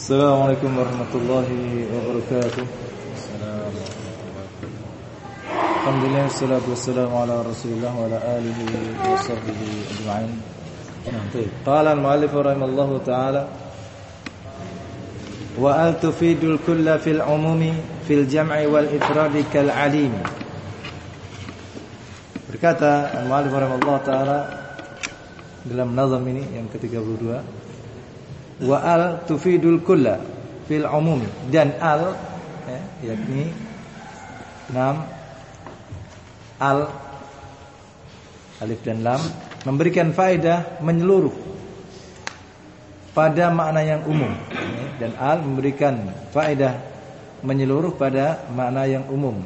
Assalamualaikum warahmatullahi wabarakatuh. Alhamdulillah wassalatu wassalamu ala Rasulillah wa ala alihi wa sahbihi ajma'in. Qala al-mu'allif rahimallahu ta'ala wa al tufidul kulla fil umumi fil jam'i wal ifradi kal alim. Berkata al-mu'allif rahimallahu ta'ala dalam nazam ini yang ke-32 wa al tufidul kulla fil umum. Dan al ya, yakni enam al alif dan lam memberikan faedah menyeluruh pada makna yang umum. Ya, dan al memberikan faedah menyeluruh pada makna yang umum.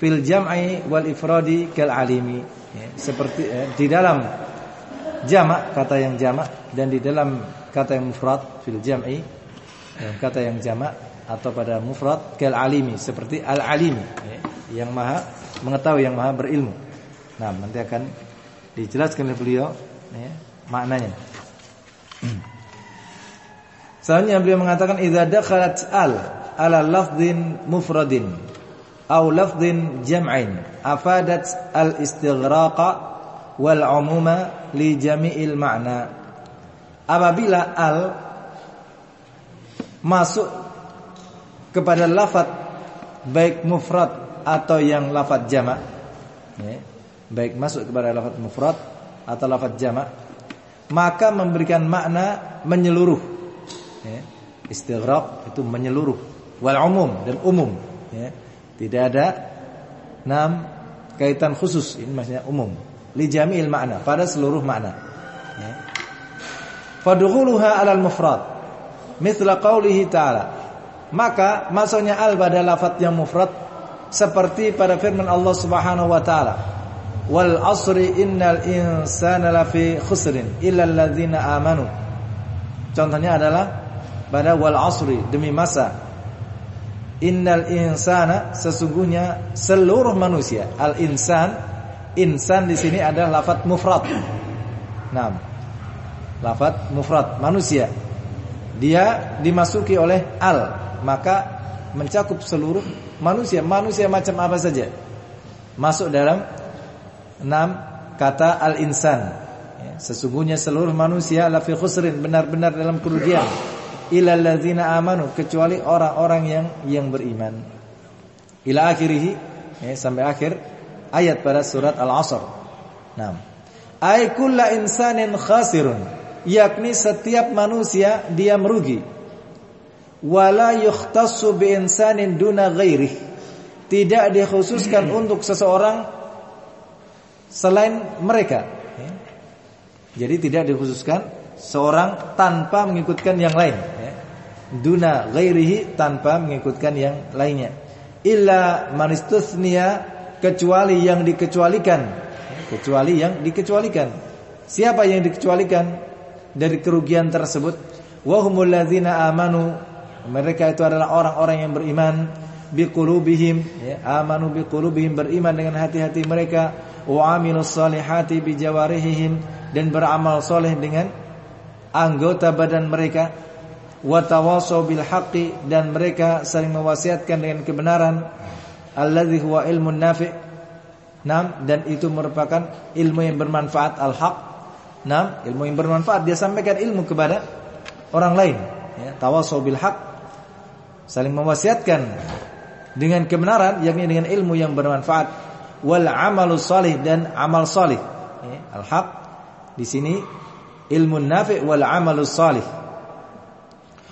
Fil jam'i wal ifradi kal alimi. Ya, seperti eh, di dalam jamak kata yang jamak dan di dalam kata yang mufrad fil jam'i kata yang jamak atau pada mufrad kal alimi seperti al alimi ya, yang maha mengetahui yang maha berilmu. Nah, nanti akan dijelaskan oleh beliau ya, maknanya. Selanjutnya beliau mengatakan idza dakhalat al ala lafdhin mufradin aw lafdhin jam'in afadat al istighraqa wal umuma li jami'il ma'na. Apabila al masuk kepada lafaz baik mufrad atau yang lafaz jamak ya, baik masuk kepada lafaz mufrad atau lafaz jamak maka memberikan makna menyeluruh ya. istighraq itu menyeluruh wal umum dan umum ya. tidak ada enam kaitan khusus ini maksudnya umum li makna pada seluruh makna ya. Fadkhuluha 'alal mufrad. Mithla qaulihi ta'ala. Maka masuknya al pada lafaz yang mufrad seperti pada firman Allah Subhanahu wa taala. Wal asri innal insana lafi khusrin illa alladzina amanu. Contohnya adalah pada wal asri demi masa. Innal insana sesungguhnya seluruh manusia. Al insan insan di sini adalah lafaz mufrad. Nah lafaz mufrad manusia. Dia dimasuki oleh al maka mencakup seluruh manusia. Manusia macam apa saja? Masuk dalam enam kata al insan ya, sesungguhnya seluruh manusia lafi khusrin benar-benar dalam kerugian. Ilal ladzina amanu kecuali orang-orang yang yang beriman. Ila akhirih ya, sampai akhir ayat pada surat al-asr. Nah ay kullu insanin khasirun yakni setiap manusia dia merugi. Wala yukhtassu bi insanin duna ghairih. Tidak dikhususkan untuk seseorang selain mereka. Jadi tidak dikhususkan seorang tanpa mengikutkan yang lain. Duna ghairihi tanpa mengikutkan yang lainnya. Illa man kecuali yang dikecualikan. Kecuali yang dikecualikan. Siapa yang dikecualikan dari kerugian tersebut. Wahumul ladzina amanu mereka itu adalah orang-orang yang beriman biqulubihim ya amanu biqulubihim beriman dengan hati-hati mereka. Wa amilus solihati bijawarihim dan beramal soleh dengan anggota badan mereka. Wa bil haqqi dan mereka saling mewasiatkan dengan kebenaran. Alladzi huwa ilmun nafi' Nam dan itu merupakan ilmu yang bermanfaat al-haq. Nam, ilmu yang bermanfaat. Dia sampaikan ilmu kepada orang lain. Ya, tawassaw bil haq saling mewasiatkan dengan kebenaran yakni dengan ilmu yang bermanfaat. Wal amalu salih dan amal salih. Ya, al haq di sini ilmu nafi wal amalu salih.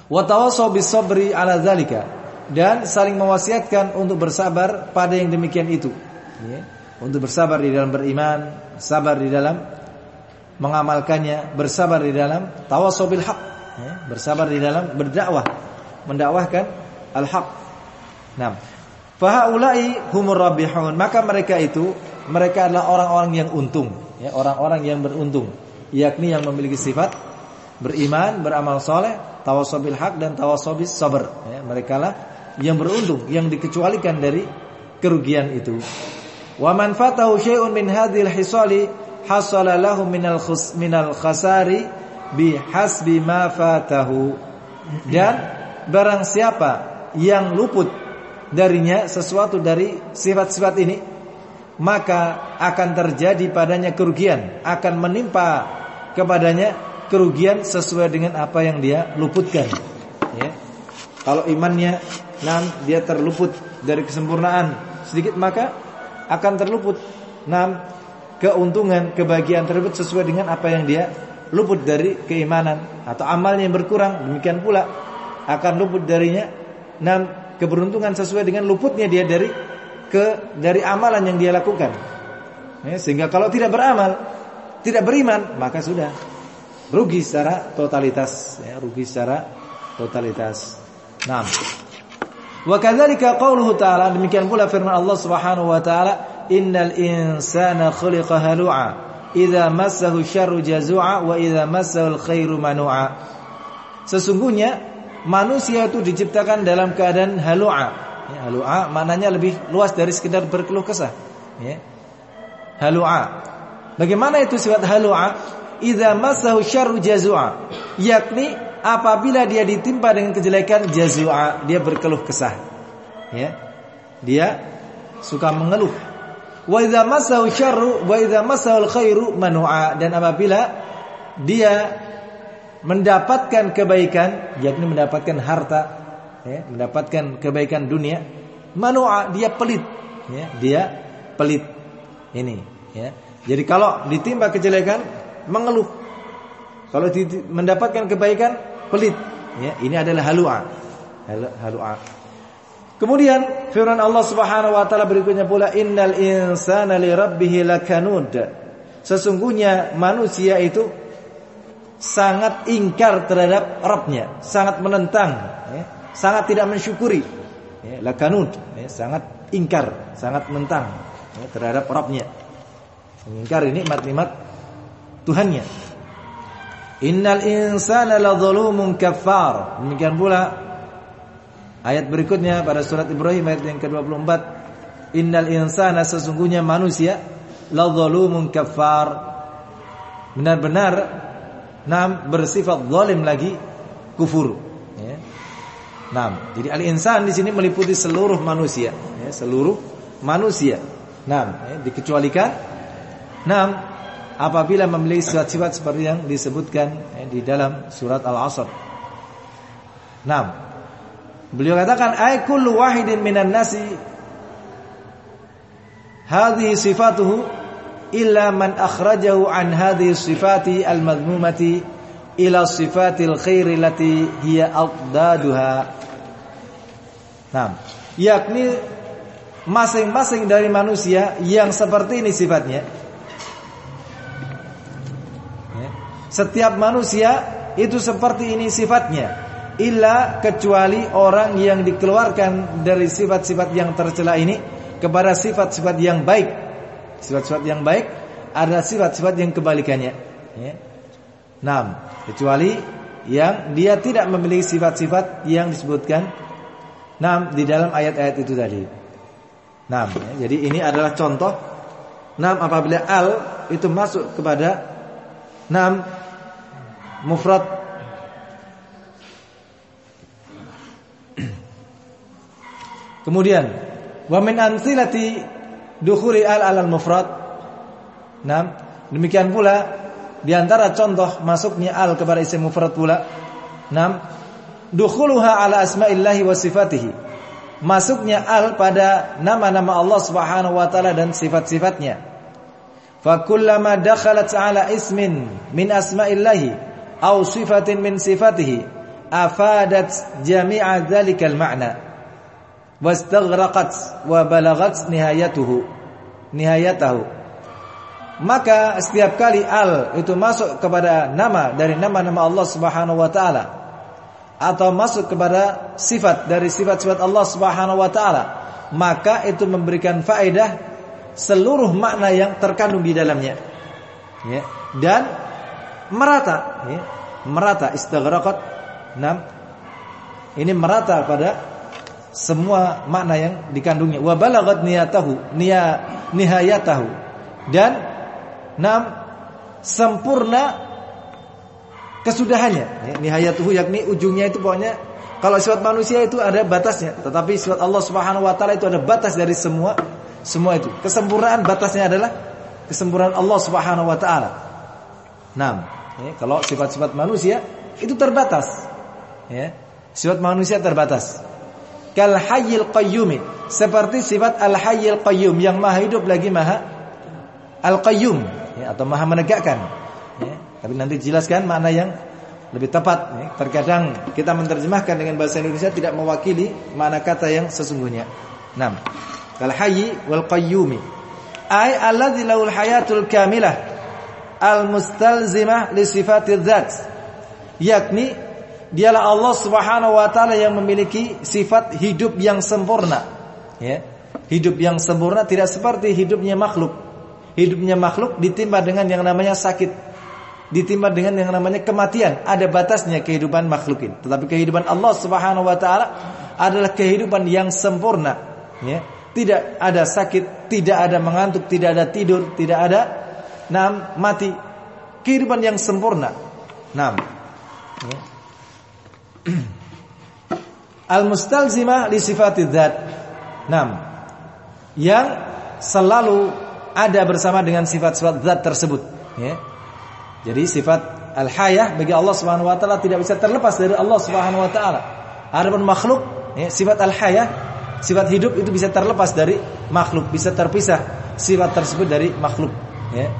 Wa bis sabri ala zalika dan saling mewasiatkan untuk bersabar pada yang demikian itu. Ya, untuk bersabar di dalam beriman sabar di dalam mengamalkannya bersabar di dalam tawassaw bil haq ya, bersabar di dalam berdakwah mendakwahkan al-haq. Nah, fahaulai humur rabihun. Maka mereka itu mereka adalah orang-orang yang untung, ya, orang-orang yang beruntung, yakni yang memiliki sifat beriman, beramal soleh, tawasobil haq dan tawasobis sabar. Ya, mereka lah yang beruntung, yang dikecualikan dari kerugian itu. Wa man fatahu syai'un min hadhil hisali hasala lahu minal khus minal khasari bihasbi ma fatahu. Dan barang siapa yang luput darinya sesuatu dari sifat-sifat ini maka akan terjadi padanya kerugian akan menimpa kepadanya kerugian sesuai dengan apa yang dia luputkan. Ya. Kalau imannya nam dia terluput dari kesempurnaan sedikit maka akan terluput. Nam keuntungan kebahagiaan tersebut sesuai dengan apa yang dia luput dari keimanan atau amalnya yang berkurang demikian pula akan luput darinya nam keberuntungan sesuai dengan luputnya dia dari ke dari amalan yang dia lakukan. Ya, sehingga kalau tidak beramal, tidak beriman, maka sudah rugi secara totalitas, ya, rugi secara totalitas. Nah, wa kadzalika qauluhu ta'ala demikian pula firman Allah Subhanahu wa taala, "Innal insana khuliqa halu'a, idza massahu syarru jazu'a wa idza massahu khairu manu'a." Sesungguhnya manusia itu diciptakan dalam keadaan halu'a. Ya, halu'a maknanya lebih luas dari sekedar berkeluh kesah. Ya. Halu'a. Bagaimana itu sifat halu'a? Idza masahu syarru jazua. Yakni apabila dia ditimpa dengan kejelekan jazua, dia berkeluh kesah. Ya. Dia suka mengeluh. Wa idza masahu syarru wa idza masahu manu'a dan apabila dia mendapatkan kebaikan, yakni mendapatkan harta, ya, mendapatkan kebaikan dunia, manua dia pelit, ya, dia pelit. Ini, ya. Jadi kalau ditimpa kejelekan, mengeluh. Kalau mendapatkan kebaikan, pelit. Ya, ini adalah halua. Halua. Kemudian firman Allah Subhanahu wa taala berikutnya pula innal insana li rabbih lakanud. Sesungguhnya manusia itu sangat ingkar terhadap Rabbnya, sangat menentang, ya, sangat tidak mensyukuri. Ya, lakanud, ya, sangat ingkar, sangat menentang ya, terhadap Rabbnya. Mengingkari nikmat-nikmat Tuhannya. Innal insana ladzalumun kafar. Demikian pula ayat berikutnya pada surat Ibrahim ayat yang ke-24. Innal insana sesungguhnya manusia ladzalumun kafar. Benar-benar Nam bersifat zalim lagi kufur. Ya. Nam. Jadi al-insan di sini meliputi seluruh manusia, ya, seluruh manusia. Nam, ya, dikecualikan nam apabila memiliki sifat-sifat seperti yang disebutkan ya, di dalam surat Al-Asr. Nam. Beliau katakan ay kullu wahidin minan nasi hadhihi sifatuhu illa man akhrajahu an hadhihi sifati al-madhmumati ila sifatil khairi lati hiya aqdaduha. Nah, yakni masing-masing dari manusia yang seperti ini sifatnya. Ya. Setiap manusia itu seperti ini sifatnya. Illa kecuali orang yang dikeluarkan dari sifat-sifat yang tercela ini kepada sifat-sifat yang baik Sifat-sifat yang baik ada sifat-sifat yang kebalikannya. Ya. Nam, kecuali yang dia tidak memiliki sifat-sifat yang disebutkan nam di dalam ayat-ayat itu tadi. Nam, ya. jadi ini adalah contoh nam apabila al itu masuk kepada nam mufrad Kemudian wa min amsilati dukhuli al alal mufrad. Nah, demikian pula di antara contoh masuknya al kepada isim mufrad pula. Nah, dukhuluha ala asma'illahi wa sifatihi. Masuknya al pada nama-nama Allah Subhanahu wa taala dan sifat-sifatnya. Fa kullama dakhalat ala ismin min asma'illahi aw sifatin min sifatihi afadat jami'a dzalikal ma'na wastaghraqat wa balagat nihayatuhu nihayatahu maka setiap kali al itu masuk kepada nama dari nama-nama Allah Subhanahu wa taala atau masuk kepada sifat dari sifat-sifat Allah Subhanahu wa taala maka itu memberikan faedah seluruh makna yang terkandung di dalamnya. Ya dan merata ya merata istighraqat enam ini merata pada semua makna yang dikandungnya wa balagat niyatahu niya nihayatahu dan enam sempurna kesudahannya ya, nihayatuhu yakni ujungnya itu pokoknya Kalau sifat manusia itu ada batasnya, tetapi sifat Allah Subhanahu wa taala itu ada batas dari semua semua itu. Kesempurnaan batasnya adalah kesempurnaan Allah Subhanahu wa taala. Nah, ya, kalau sifat-sifat manusia itu terbatas. Ya. Sifat manusia terbatas. Kal hayyil qayyum, seperti sifat al hayyil qayyum yang maha hidup lagi maha al qayyum ya, atau maha menegakkan. Ya. Tapi nanti jelaskan makna yang lebih tepat. Ya. Terkadang kita menerjemahkan dengan bahasa Indonesia tidak mewakili makna kata yang sesungguhnya. 6. Kal hayyi wal qayyumi. Ay alladzi lahul hayatul kamilah al mustalzimah li sifatidz dzat. Yakni dialah Allah Subhanahu wa taala yang memiliki sifat hidup yang sempurna. Ya. Hidup yang sempurna tidak seperti hidupnya makhluk. Hidupnya makhluk ditimpa dengan yang namanya sakit ditimpa dengan yang namanya kematian. Ada batasnya kehidupan makhluk ini. Tetapi kehidupan Allah Subhanahu wa taala adalah kehidupan yang sempurna, ya. Tidak ada sakit, tidak ada mengantuk, tidak ada tidur, tidak ada nam mati. Kehidupan yang sempurna. Nam. Ya. Al-mustalzimah li sifatid dzat. Nam. Yang selalu ada bersama dengan sifat-sifat zat tersebut, ya. Jadi sifat al-hayah bagi Allah Subhanahu wa taala tidak bisa terlepas dari Allah Subhanahu wa taala. Adapun makhluk, ya, sifat al-hayah, sifat hidup itu bisa terlepas dari makhluk, bisa terpisah sifat tersebut dari makhluk, ya.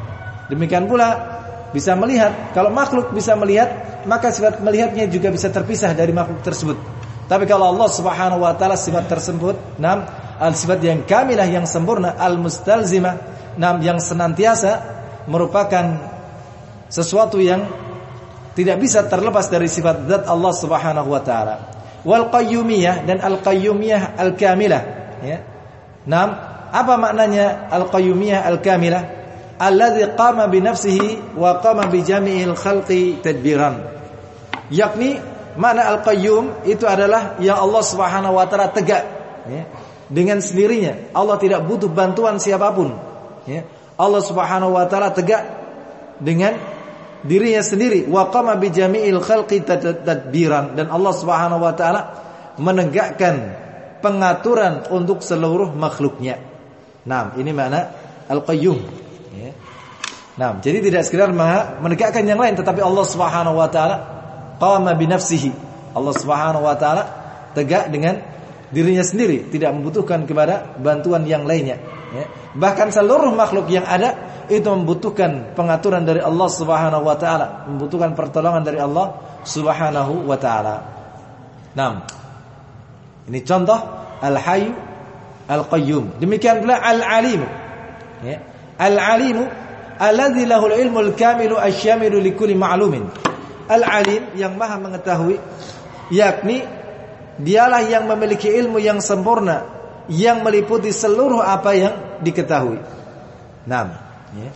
Demikian pula bisa melihat, kalau makhluk bisa melihat, maka sifat melihatnya juga bisa terpisah dari makhluk tersebut. Tapi kalau Allah Subhanahu wa taala sifat tersebut, nam al sifat yang kamilah yang sempurna, al mustalzimah, nam yang senantiasa merupakan sesuatu yang tidak bisa terlepas dari sifat zat Allah Subhanahu wa taala. Wal qayyumiyah dan al qayyumiyah al kamilah ya. Naam, apa maknanya al qayyumiyah al kamilah? Alladzi qama bi nafsihi wa qama bi jami'il khalqi tadbiran. Yakni makna al qayyum itu adalah yang Allah Subhanahu wa taala tegak ya. Dengan sendirinya Allah tidak butuh bantuan siapa pun ya. Allah Subhanahu wa taala tegak dengan dirinya sendiri wa qama bi jami'il khalqi tadbiran dan Allah Subhanahu wa taala menegakkan pengaturan untuk seluruh makhluknya. Nah, ini makna al-qayyum ya. Nah, jadi tidak sekedar menegakkan yang lain tetapi Allah Subhanahu wa taala qama bi nafsihi. Allah Subhanahu wa taala tegak dengan dirinya sendiri, tidak membutuhkan kepada bantuan yang lainnya ya. Bahkan seluruh makhluk yang ada itu membutuhkan pengaturan dari Allah Subhanahu wa taala, membutuhkan pertolongan dari Allah Subhanahu wa taala. Naam. Ini contoh Al-Hayy Al-Qayyum. Demikian pula Al-Alim. Ya. Al-Alim alladzi lahul ilmul kamilu asyamilu likulli ma'lumin. Al-Alim yang Maha mengetahui yakni dialah yang memiliki ilmu yang sempurna yang meliputi seluruh apa yang diketahui. Naam ya.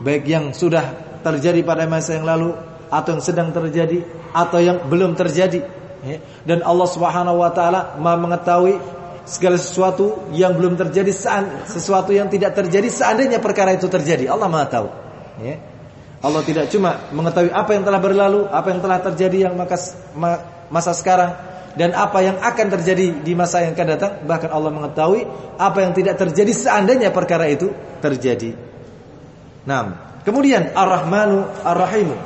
Baik yang sudah terjadi pada masa yang lalu atau yang sedang terjadi atau yang belum terjadi ya. Dan Allah Subhanahu wa taala Maha mengetahui segala sesuatu yang belum terjadi sesuatu yang tidak terjadi seandainya perkara itu terjadi Allah Maha tahu ya. Allah tidak cuma mengetahui apa yang telah berlalu, apa yang telah terjadi yang maka masa sekarang dan apa yang akan terjadi di masa yang akan datang bahkan Allah mengetahui apa yang tidak terjadi seandainya perkara itu terjadi. Nah, kemudian Ar-Rahmanu Ar-Rahimu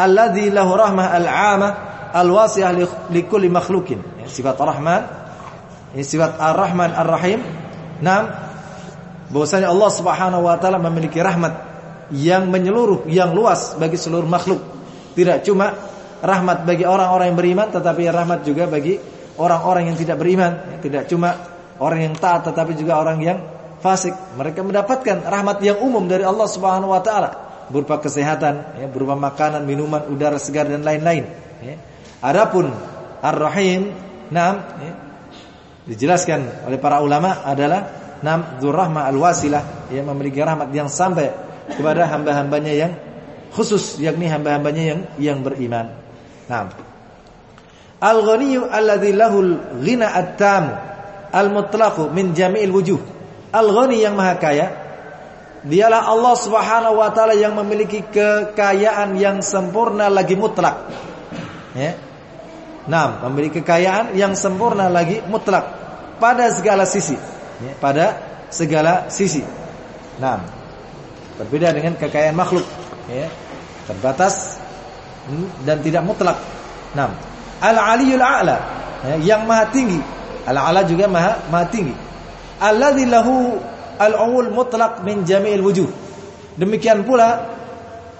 alladzi lahu rahmah al-'amah al-wasi'ah li kulli makhlukin. Ya, sifat Ar-Rahman ini sifat Ar-Rahman Ar-Rahim. Nah, bahwasanya Allah Subhanahu wa taala memiliki rahmat yang menyeluruh, yang luas bagi seluruh makhluk. Tidak cuma rahmat bagi orang-orang yang beriman tetapi rahmat juga bagi orang-orang yang tidak beriman. Tidak cuma orang yang taat tetapi juga orang yang fasik, mereka mendapatkan rahmat yang umum dari Allah Subhanahu wa taala berupa kesehatan, ya, berupa makanan, minuman, udara segar dan lain-lain, ya. Adapun Ar-Rahim, nam, ya, dijelaskan oleh para ulama adalah nam dzurrahmah al-wasilah yang memiliki rahmat yang sampai kepada hamba-hambanya yang khusus yakni hamba-hambanya yang yang beriman. Nam. Al-Ghaniyyu alladzi lahul ghina at-tam al-mutlaq min jami'il wujuh. Al-Ghani yang maha kaya Dialah Allah subhanahu wa ta'ala yang memiliki kekayaan yang sempurna lagi mutlak ya. Nah, memiliki kekayaan yang sempurna lagi mutlak pada segala sisi, ya, pada segala sisi. Nah, berbeda dengan kekayaan makhluk, ya, terbatas dan tidak mutlak. Nah, al-aliyul a'la, ya, yang maha tinggi. Al-a'la juga maha maha tinggi. Alladzi lahu al-ulul mutlak min jami'il wujuh. Demikian pula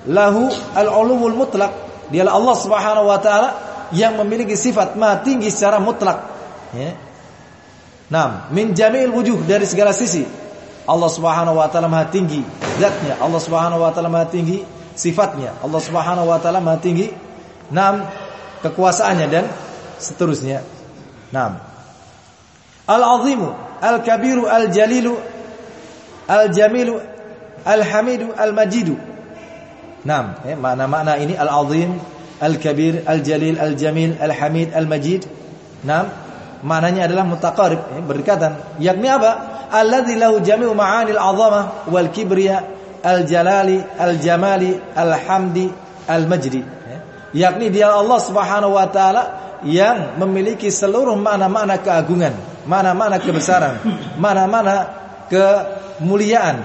lahu al-ulul mutlak. Dialah Allah Subhanahu wa taala yang memiliki sifat maha tinggi secara mutlak. Ya. Nah, min jami'il dari segala sisi. Allah Subhanahu wa taala maha tinggi zatnya, Allah Subhanahu wa taala maha tinggi sifatnya, Allah Subhanahu wa taala maha tinggi nam kekuasaannya dan seterusnya. Nah. Al-azimu, al-kabiru, al-jalilu, al-jamilu, al-hamidu, al-majidu. Nah, ya, makna-makna ini al-azim, Al-Kabir, Al-Jalil, Al-Jamil, Al-Hamid, Al-Majid. Nah, maknanya adalah mutaqarib, ya, berdekatan. Yakni apa? Alladzi lahu jami'u ma'anil 'azamah wal kibriya, al-jalali, al-jamali, al-hamdi, al-majdi. Ya. Yakni dia Allah Subhanahu wa taala yang memiliki seluruh makna-makna keagungan, makna-makna kebesaran, makna-makna kemuliaan.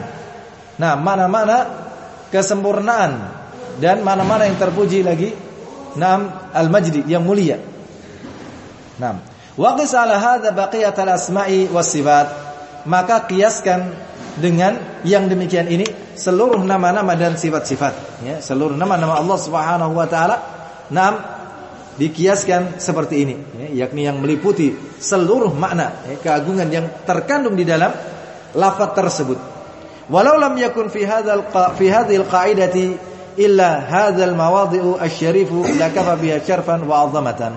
Nah, makna-makna kesempurnaan dan mana-mana yang terpuji lagi Naam al-majdi yang mulia. Naam. Wa qis ala hadza baqiyat al-asma'i was sifat. Maka kiaskan dengan yang demikian ini seluruh nama-nama dan sifat-sifat ya, seluruh nama-nama Allah Subhanahu wa taala naam dikiaskan seperti ini ya, yakni yang meliputi seluruh makna ya, keagungan yang terkandung di dalam lafaz tersebut. Walau lam yakun fi hadzal fi hadhil qa'idati illa hadzal mawadhi'u asyarifu lakafa biha syarfan wa 'azamatan.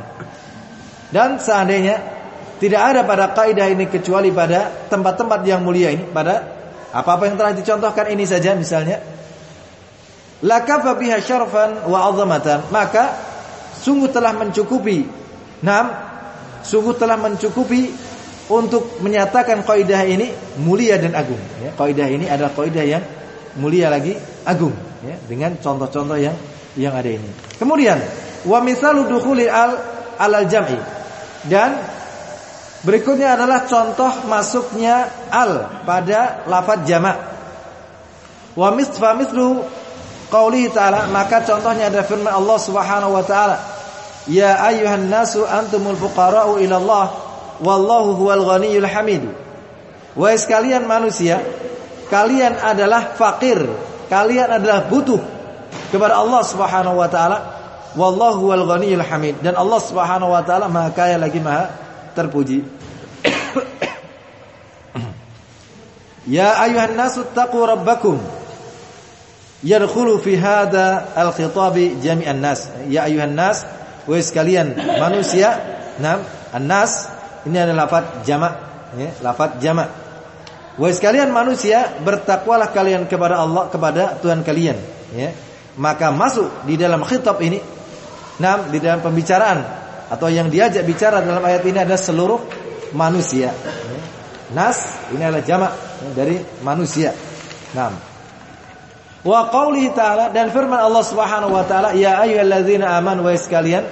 Dan seandainya tidak ada pada kaidah ini kecuali pada tempat-tempat yang mulia ini, pada apa-apa yang telah dicontohkan ini saja misalnya lakafa biha syarfan wa 'azamatan, maka sungguh telah mencukupi. Naam, sungguh telah mencukupi untuk menyatakan kaidah ini mulia dan agung ya. Kaidah ini adalah kaidah yang mulia lagi agung ya, dengan contoh-contoh yang yang ada ini. Kemudian wa misalu dukhuli al alal jam'i dan berikutnya adalah contoh masuknya al pada lafaz jamak. Wa misfa mislu qaulihi ta'ala maka contohnya ada firman Allah Subhanahu wa taala Ya ayyuhan nasu antumul fuqara'u ila Allah wallahu huwal ghaniyyul hamid. Wahai sekalian manusia, kalian adalah fakir kalian adalah butuh kepada Allah Subhanahu wa taala. Wallahu wal ghaniyul hamid. Dan Allah Subhanahu wa taala Maha kaya lagi Maha terpuji. Ya ayuhan nasu taqu rabbakum. Yadkhulu fi hadha al-khitab jami'an nas. Ya ayuhan nas wahai sekalian manusia. Nam an-nas. Ini adalah lafaz jamak ya lafaz jamak Wahai sekalian manusia, bertakwalah kalian kepada Allah, kepada Tuhan kalian, ya. Maka masuk di dalam khitab ini, nah, di dalam pembicaraan atau yang diajak bicara dalam ayat ini adalah seluruh manusia. Ya. Nas ini adalah jamak ya, dari manusia. Nah. Wa qaulihi ta'ala dan firman Allah Subhanahu wa taala, ya ayyuhalladzina amanu wa sekalian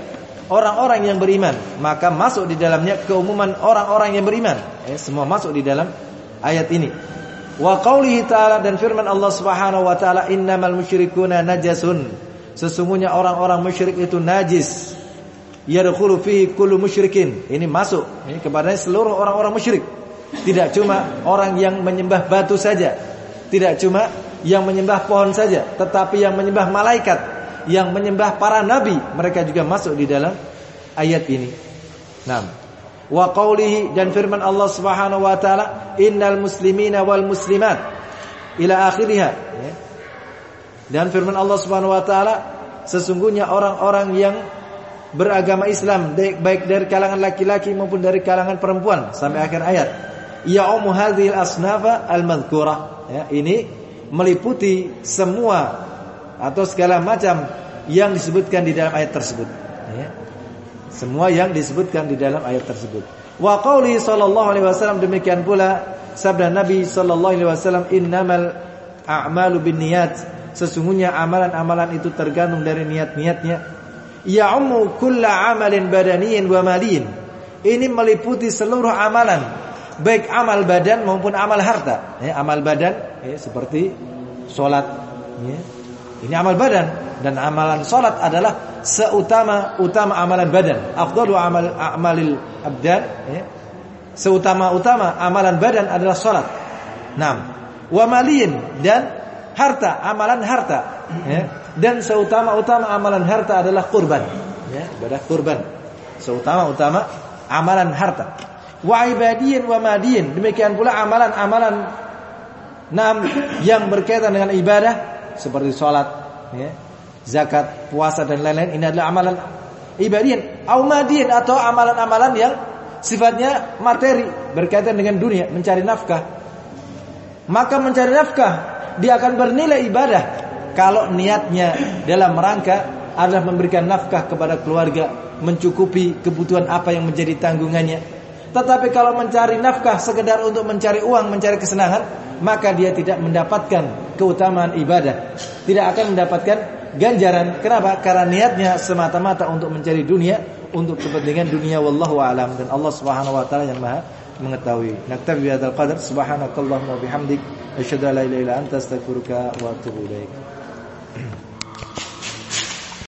orang-orang yang beriman, maka masuk di dalamnya keumuman orang-orang yang beriman. Ya, semua masuk di dalam ayat ini. Wa qaulihi ta'ala dan firman Allah Subhanahu wa taala innamal musyrikuna najasun. Sesungguhnya orang-orang musyrik itu najis. Yadkhulu fihi kullu musyrikin. Ini masuk ini kepada seluruh orang-orang musyrik. Tidak cuma orang yang menyembah batu saja. Tidak cuma yang menyembah pohon saja, tetapi yang menyembah malaikat, yang menyembah para nabi, mereka juga masuk di dalam ayat ini. Nah, wa qawlihi dan firman Allah Subhanahu wa taala innal muslimina wal muslimat ila akhirih ya. dan firman Allah Subhanahu wa taala sesungguhnya orang-orang yang beragama Islam baik dari kalangan laki-laki maupun dari kalangan perempuan sampai akhir ayat ya ummu hadhil asnafa al madhkurah ya ini meliputi semua atau segala macam yang disebutkan di dalam ayat tersebut ya. Semua yang disebutkan di dalam ayat tersebut. Wa qauli sallallahu alaihi wasallam demikian pula sabda Nabi sallallahu alaihi wasallam innamal a'malu binniyat. Sesungguhnya amalan-amalan itu tergantung dari niat-niatnya. ya'ummu kulla amalin badaniyin wa maliyin. Ini meliputi seluruh amalan, baik amal badan maupun amal harta. Ya, amal badan ya, seperti solat. Ya. Ini amal badan dan amalan solat adalah seutama utama amalan badan. Afdalu amal amalil abdan. Ya. Seutama utama amalan badan adalah solat. Nam. Wa maliyin dan harta, amalan harta. Ya. Dan seutama-utama amalan harta adalah kurban. Ya, ibadah kurban. Seutama-utama amalan harta. Wa ibadiyin wa madiyin. Demikian pula amalan-amalan enam yang berkaitan dengan ibadah seperti sholat, ya, zakat, puasa dan lain-lain. Ini adalah amalan ibadiyin, au madiyin atau amalan-amalan yang sifatnya materi berkaitan dengan dunia, mencari nafkah. Maka mencari nafkah dia akan bernilai ibadah kalau niatnya dalam rangka adalah memberikan nafkah kepada keluarga, mencukupi kebutuhan apa yang menjadi tanggungannya. Tetapi kalau mencari nafkah sekedar untuk mencari uang, mencari kesenangan, maka dia tidak mendapatkan keutamaan ibadah. Tidak akan mendapatkan ganjaran. Kenapa? Karena niatnya semata-mata untuk mencari dunia, untuk kepentingan dunia wallahu alam dan Allah Subhanahu wa taala yang Maha mengetahui. Naktabi bi hadzal qadar subhanakallahumma wa bihamdik asyhadu an la ilaha illa anta astaghfiruka wa atubu ilaik.